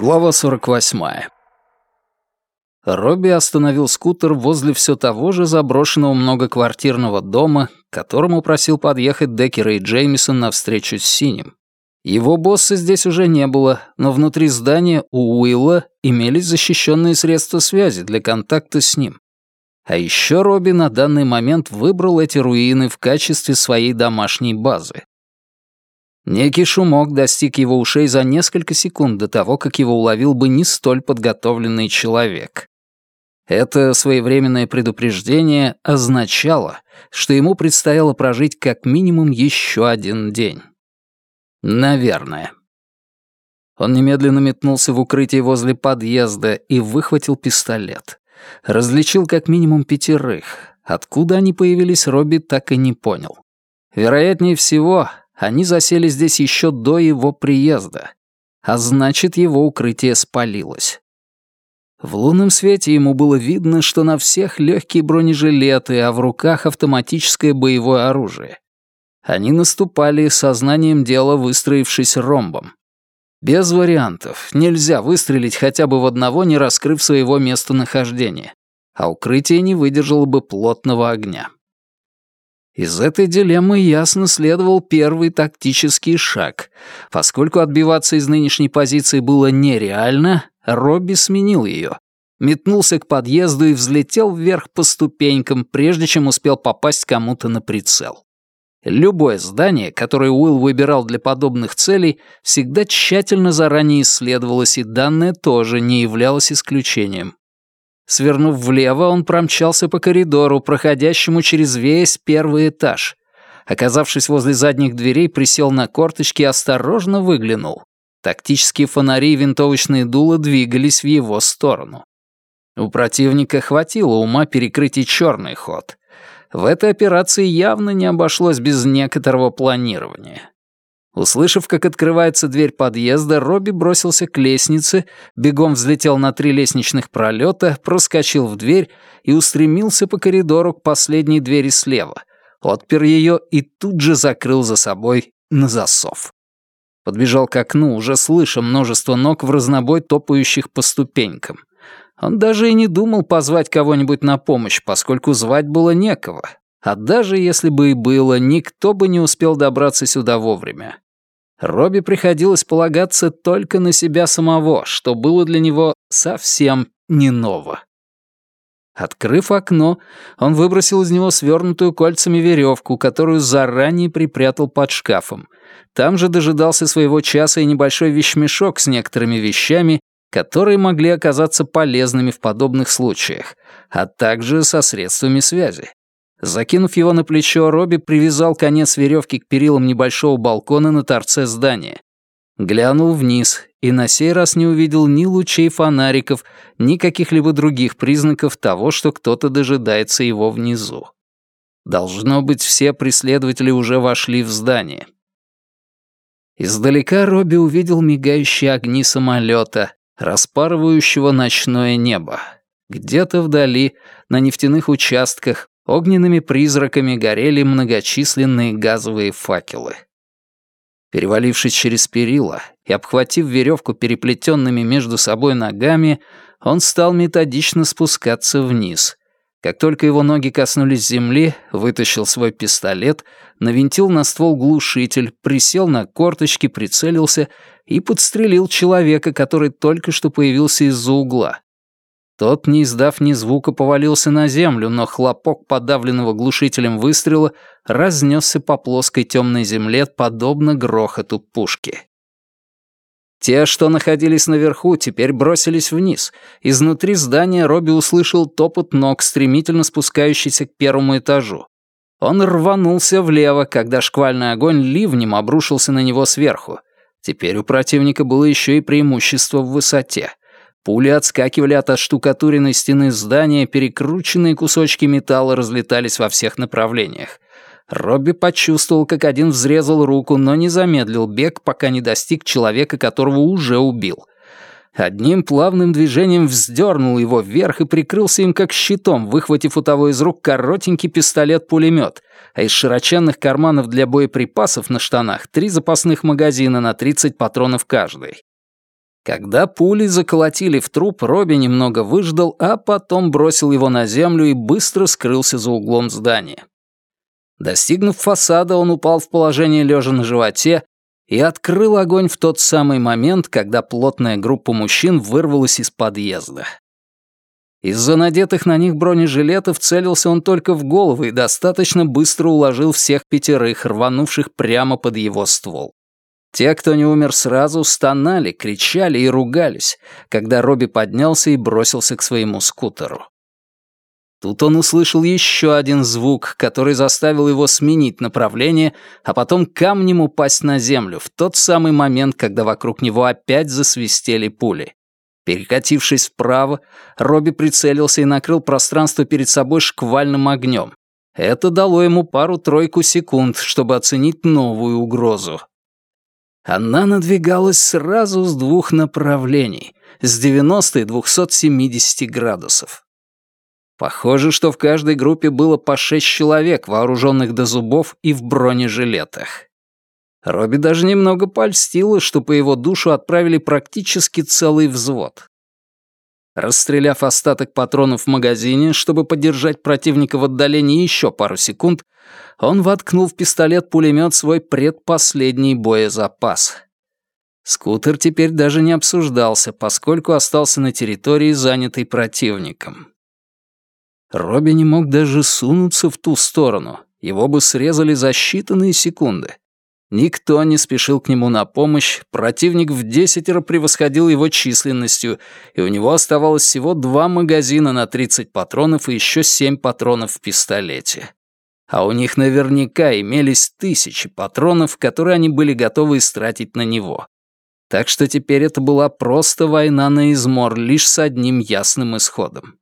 Глава 48. Робби остановил скутер возле все того же заброшенного многоквартирного дома, к которому просил подъехать Деккера и Джеймисон на встречу с Синим. Его босса здесь уже не было, но внутри здания у Уилла имелись защищенные средства связи для контакта с ним. А еще Робби на данный момент выбрал эти руины в качестве своей домашней базы. Некий шумок достиг его ушей за несколько секунд до того, как его уловил бы не столь подготовленный человек. Это своевременное предупреждение означало, что ему предстояло прожить как минимум еще один день. Наверное. Он немедленно метнулся в укрытие возле подъезда и выхватил пистолет. Различил как минимум пятерых. Откуда они появились, Робби так и не понял. Вероятнее всего, они засели здесь еще до его приезда, а значит, его укрытие спалилось. В лунном свете ему было видно, что на всех легкие бронежилеты, а в руках автоматическое боевое оружие. Они наступали сознанием дела, выстроившись ромбом. Без вариантов. Нельзя выстрелить хотя бы в одного, не раскрыв своего местонахождения. А укрытие не выдержало бы плотного огня. Из этой дилеммы ясно следовал первый тактический шаг. Поскольку отбиваться из нынешней позиции было нереально, Робби сменил ее. Метнулся к подъезду и взлетел вверх по ступенькам, прежде чем успел попасть кому-то на прицел. Любое здание, которое Уилл выбирал для подобных целей, всегда тщательно заранее исследовалось, и данное тоже не являлось исключением. Свернув влево, он промчался по коридору, проходящему через весь первый этаж. Оказавшись возле задних дверей, присел на корточки и осторожно выглянул. Тактические фонари и винтовочные дула двигались в его сторону. У противника хватило ума перекрыть и черный ход. В этой операции явно не обошлось без некоторого планирования. Услышав, как открывается дверь подъезда, Робби бросился к лестнице, бегом взлетел на три лестничных пролета, проскочил в дверь и устремился по коридору к последней двери слева. Отпер ее и тут же закрыл за собой на засов. Подбежал к окну, уже слыша множество ног в разнобой топающих по ступенькам. Он даже и не думал позвать кого-нибудь на помощь, поскольку звать было некого. А даже если бы и было, никто бы не успел добраться сюда вовремя. Робби приходилось полагаться только на себя самого, что было для него совсем не ново. Открыв окно, он выбросил из него свернутую кольцами веревку, которую заранее припрятал под шкафом. Там же дожидался своего часа и небольшой вещмешок с некоторыми вещами, которые могли оказаться полезными в подобных случаях, а также со средствами связи. Закинув его на плечо, Робби привязал конец веревки к перилам небольшого балкона на торце здания. Глянул вниз и на сей раз не увидел ни лучей фонариков, ни каких-либо других признаков того, что кто-то дожидается его внизу. Должно быть, все преследователи уже вошли в здание. Издалека Робби увидел мигающие огни самолета, распарывающего ночное небо. Где-то вдали, на нефтяных участках, Огненными призраками горели многочисленные газовые факелы. Перевалившись через перила и обхватив веревку переплетенными между собой ногами, он стал методично спускаться вниз. Как только его ноги коснулись земли, вытащил свой пистолет, навинтил на ствол глушитель, присел на корточки, прицелился и подстрелил человека, который только что появился из-за угла. Тот, не издав ни звука, повалился на землю, но хлопок подавленного глушителем выстрела разнесся по плоской темной земле, подобно грохоту пушки. Те, что находились наверху, теперь бросились вниз. Изнутри здания Робби услышал топот ног, стремительно спускающийся к первому этажу. Он рванулся влево, когда шквальный огонь ливнем обрушился на него сверху. Теперь у противника было еще и преимущество в высоте. Пули отскакивали от оштукатуренной стены здания, перекрученные кусочки металла разлетались во всех направлениях. Робби почувствовал, как один взрезал руку, но не замедлил бег, пока не достиг человека, которого уже убил. Одним плавным движением вздернул его вверх и прикрылся им как щитом, выхватив у того из рук коротенький пистолет-пулемет, а из широченных карманов для боеприпасов на штанах три запасных магазина на 30 патронов каждый. Когда пули заколотили в труп, Робби немного выждал, а потом бросил его на землю и быстро скрылся за углом здания. Достигнув фасада, он упал в положение лежа на животе и открыл огонь в тот самый момент, когда плотная группа мужчин вырвалась из подъезда. Из-за надетых на них бронежилетов целился он только в голову и достаточно быстро уложил всех пятерых, рванувших прямо под его ствол. Те, кто не умер сразу, стонали, кричали и ругались, когда Робби поднялся и бросился к своему скутеру. Тут он услышал еще один звук, который заставил его сменить направление, а потом камнем упасть на землю в тот самый момент, когда вокруг него опять засвистели пули. Перекатившись вправо, Робби прицелился и накрыл пространство перед собой шквальным огнем. Это дало ему пару-тройку секунд, чтобы оценить новую угрозу. Она надвигалась сразу с двух направлений, с 90 и 270 градусов. Похоже, что в каждой группе было по шесть человек, вооруженных до зубов и в бронежилетах. Робби даже немного польстило, что по его душу отправили практически целый взвод. Расстреляв остаток патронов в магазине, чтобы поддержать противника в отдалении еще пару секунд, он воткнул в пистолет-пулемет свой предпоследний боезапас. Скутер теперь даже не обсуждался, поскольку остался на территории, занятой противником. Робби не мог даже сунуться в ту сторону. Его бы срезали за считанные секунды. Никто не спешил к нему на помощь, противник в десятеро превосходил его численностью, и у него оставалось всего два магазина на 30 патронов и еще семь патронов в пистолете. А у них наверняка имелись тысячи патронов, которые они были готовы истратить на него. Так что теперь это была просто война на измор, лишь с одним ясным исходом.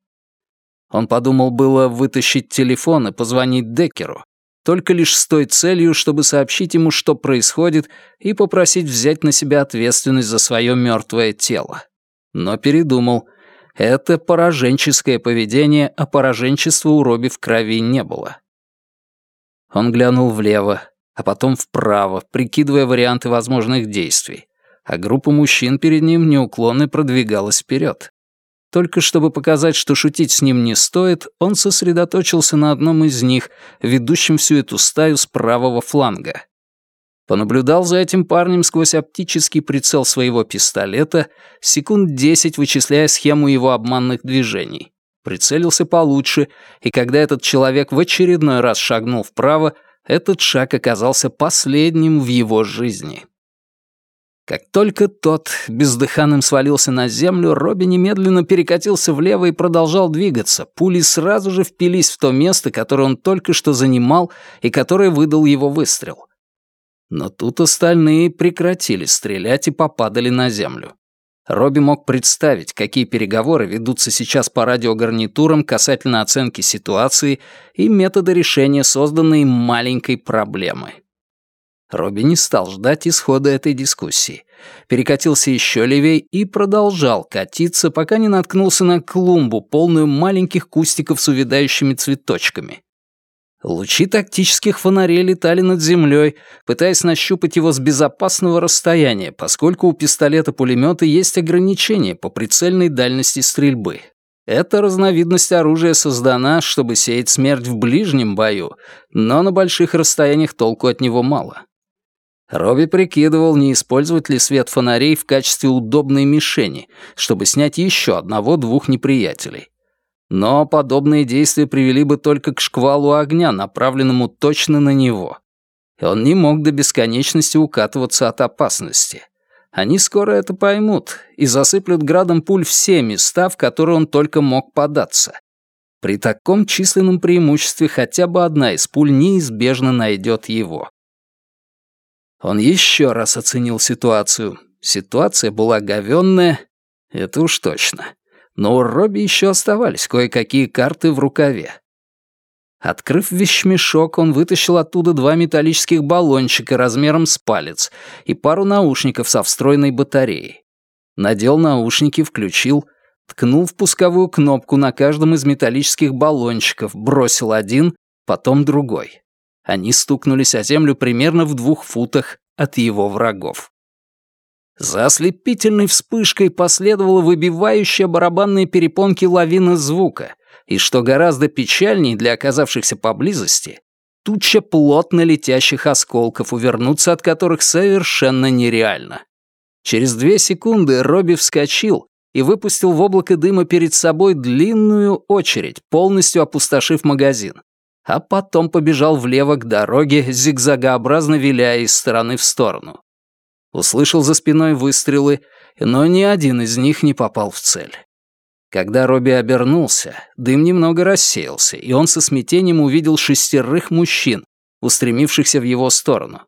Он подумал было вытащить телефон и позвонить Деккеру, только лишь с той целью, чтобы сообщить ему, что происходит, и попросить взять на себя ответственность за свое мертвое тело. Но передумал. Это пораженческое поведение, а пораженчества у Робби в крови не было. Он глянул влево, а потом вправо, прикидывая варианты возможных действий, а группа мужчин перед ним неуклонно продвигалась вперед. Только чтобы показать, что шутить с ним не стоит, он сосредоточился на одном из них, ведущем всю эту стаю с правого фланга. Понаблюдал за этим парнем сквозь оптический прицел своего пистолета, секунд десять вычисляя схему его обманных движений. Прицелился получше, и когда этот человек в очередной раз шагнул вправо, этот шаг оказался последним в его жизни. Как только тот бездыханным свалился на землю, Робби немедленно перекатился влево и продолжал двигаться. Пули сразу же впились в то место, которое он только что занимал и которое выдал его выстрел. Но тут остальные прекратили стрелять и попадали на землю. Робби мог представить, какие переговоры ведутся сейчас по радиогарнитурам касательно оценки ситуации и метода решения созданной маленькой проблемы. Робби не стал ждать исхода этой дискуссии. Перекатился еще левей и продолжал катиться, пока не наткнулся на клумбу, полную маленьких кустиков с увядающими цветочками. Лучи тактических фонарей летали над землей, пытаясь нащупать его с безопасного расстояния, поскольку у пистолета-пулемета есть ограничения по прицельной дальности стрельбы. Эта разновидность оружия создана, чтобы сеять смерть в ближнем бою, но на больших расстояниях толку от него мало. Робби прикидывал, не использовать ли свет фонарей в качестве удобной мишени, чтобы снять еще одного-двух неприятелей. Но подобные действия привели бы только к шквалу огня, направленному точно на него. И он не мог до бесконечности укатываться от опасности. Они скоро это поймут и засыплют градом пуль все места, в которые он только мог податься. При таком численном преимуществе хотя бы одна из пуль неизбежно найдет его. Он еще раз оценил ситуацию. Ситуация была говенная, это уж точно. Но у Робби еще оставались кое-какие карты в рукаве. Открыв вещмешок, он вытащил оттуда два металлических баллончика размером с палец и пару наушников со встроенной батареей. Надел наушники, включил, ткнул в пусковую кнопку на каждом из металлических баллончиков, бросил один, потом другой. Они стукнулись о землю примерно в двух футах от его врагов. За ослепительной вспышкой последовала выбивающая барабанные перепонки лавина звука, и, что гораздо печальнее для оказавшихся поблизости, туча плотно летящих осколков, увернуться от которых совершенно нереально. Через две секунды Робби вскочил и выпустил в облако дыма перед собой длинную очередь, полностью опустошив магазин, а потом побежал влево к дороге, зигзагообразно виляя из стороны в сторону. Услышал за спиной выстрелы, но ни один из них не попал в цель. Когда Робби обернулся, дым немного рассеялся, и он со смятением увидел шестерых мужчин, устремившихся в его сторону.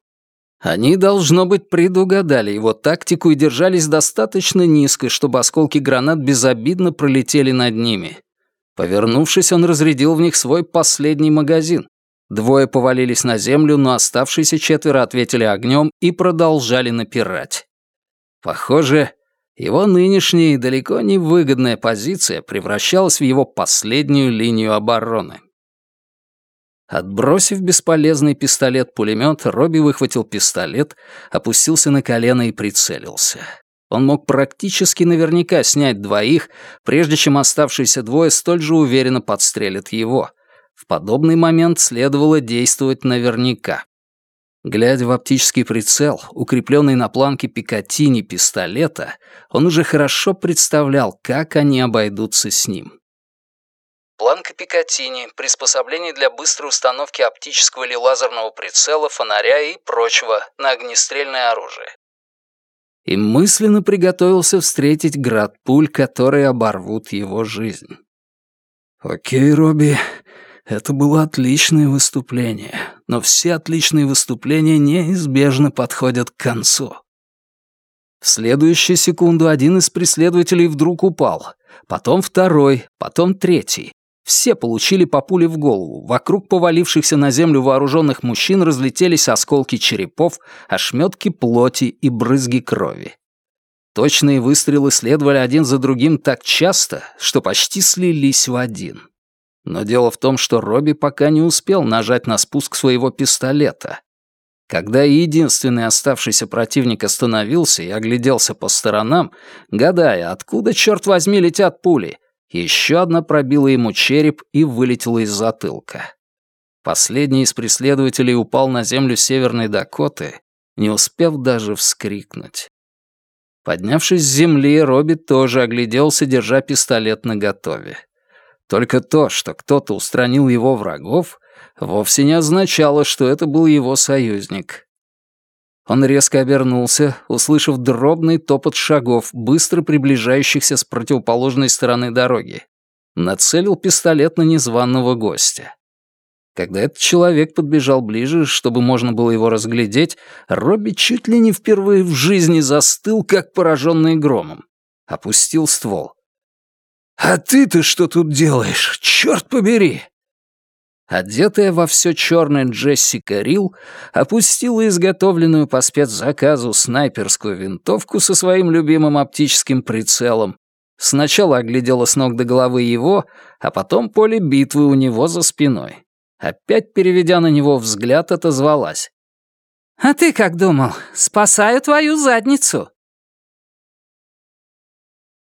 Они, должно быть, предугадали его тактику и держались достаточно низко, чтобы осколки гранат безобидно пролетели над ними. Повернувшись, он разрядил в них свой последний магазин. Двое повалились на землю, но оставшиеся четверо ответили огнем и продолжали напирать. Похоже, его нынешняя и далеко не выгодная позиция превращалась в его последнюю линию обороны. Отбросив бесполезный пистолет-пулемет, Робби выхватил пистолет, опустился на колено и прицелился. Он мог практически наверняка снять двоих, прежде чем оставшиеся двое столь же уверенно подстрелят его. В подобный момент следовало действовать наверняка. Глядя в оптический прицел, укрепленный на планке Пикатини пистолета, он уже хорошо представлял, как они обойдутся с ним. Планка Пикатини — приспособление для быстрой установки оптического или лазерного прицела, фонаря и прочего на огнестрельное оружие. И мысленно приготовился встретить град пуль, которые оборвут его жизнь. «Окей, Робби, это было отличное выступление, но все отличные выступления неизбежно подходят к концу». В следующую секунду один из преследователей вдруг упал, потом второй, потом третий. Все получили по пуле в голову. Вокруг повалившихся на землю вооруженных мужчин разлетелись осколки черепов, ошметки плоти и брызги крови. Точные выстрелы следовали один за другим так часто, что почти слились в один. Но дело в том, что Робби пока не успел нажать на спуск своего пистолета. Когда единственный оставшийся противник остановился и огляделся по сторонам, гадая, откуда, черт возьми, летят пули, еще одна пробила ему череп и вылетела из затылка. Последний из преследователей упал на землю Северной Дакоты, не успев даже вскрикнуть. Поднявшись с земли, Робби тоже огляделся, держа пистолет наготове. Только то, что кто-то устранил его врагов, вовсе не означало, что это был его союзник. Он резко обернулся, услышав дробный топот шагов, быстро приближающихся с противоположной стороны дороги. Нацелил пистолет на незваного гостя. Когда этот человек подбежал ближе, чтобы можно было его разглядеть, Робби чуть ли не впервые в жизни застыл, как пораженный громом. Опустил ствол. «А ты-то что тут делаешь? Черт побери!» Одетая во все черное Джессика Рил опустила изготовленную по спецзаказу снайперскую винтовку со своим любимым оптическим прицелом. Сначала оглядела с ног до головы его, а потом поле битвы у него за спиной. Опять переведя на него взгляд, отозвалась. «А ты как думал? Спасаю твою задницу!»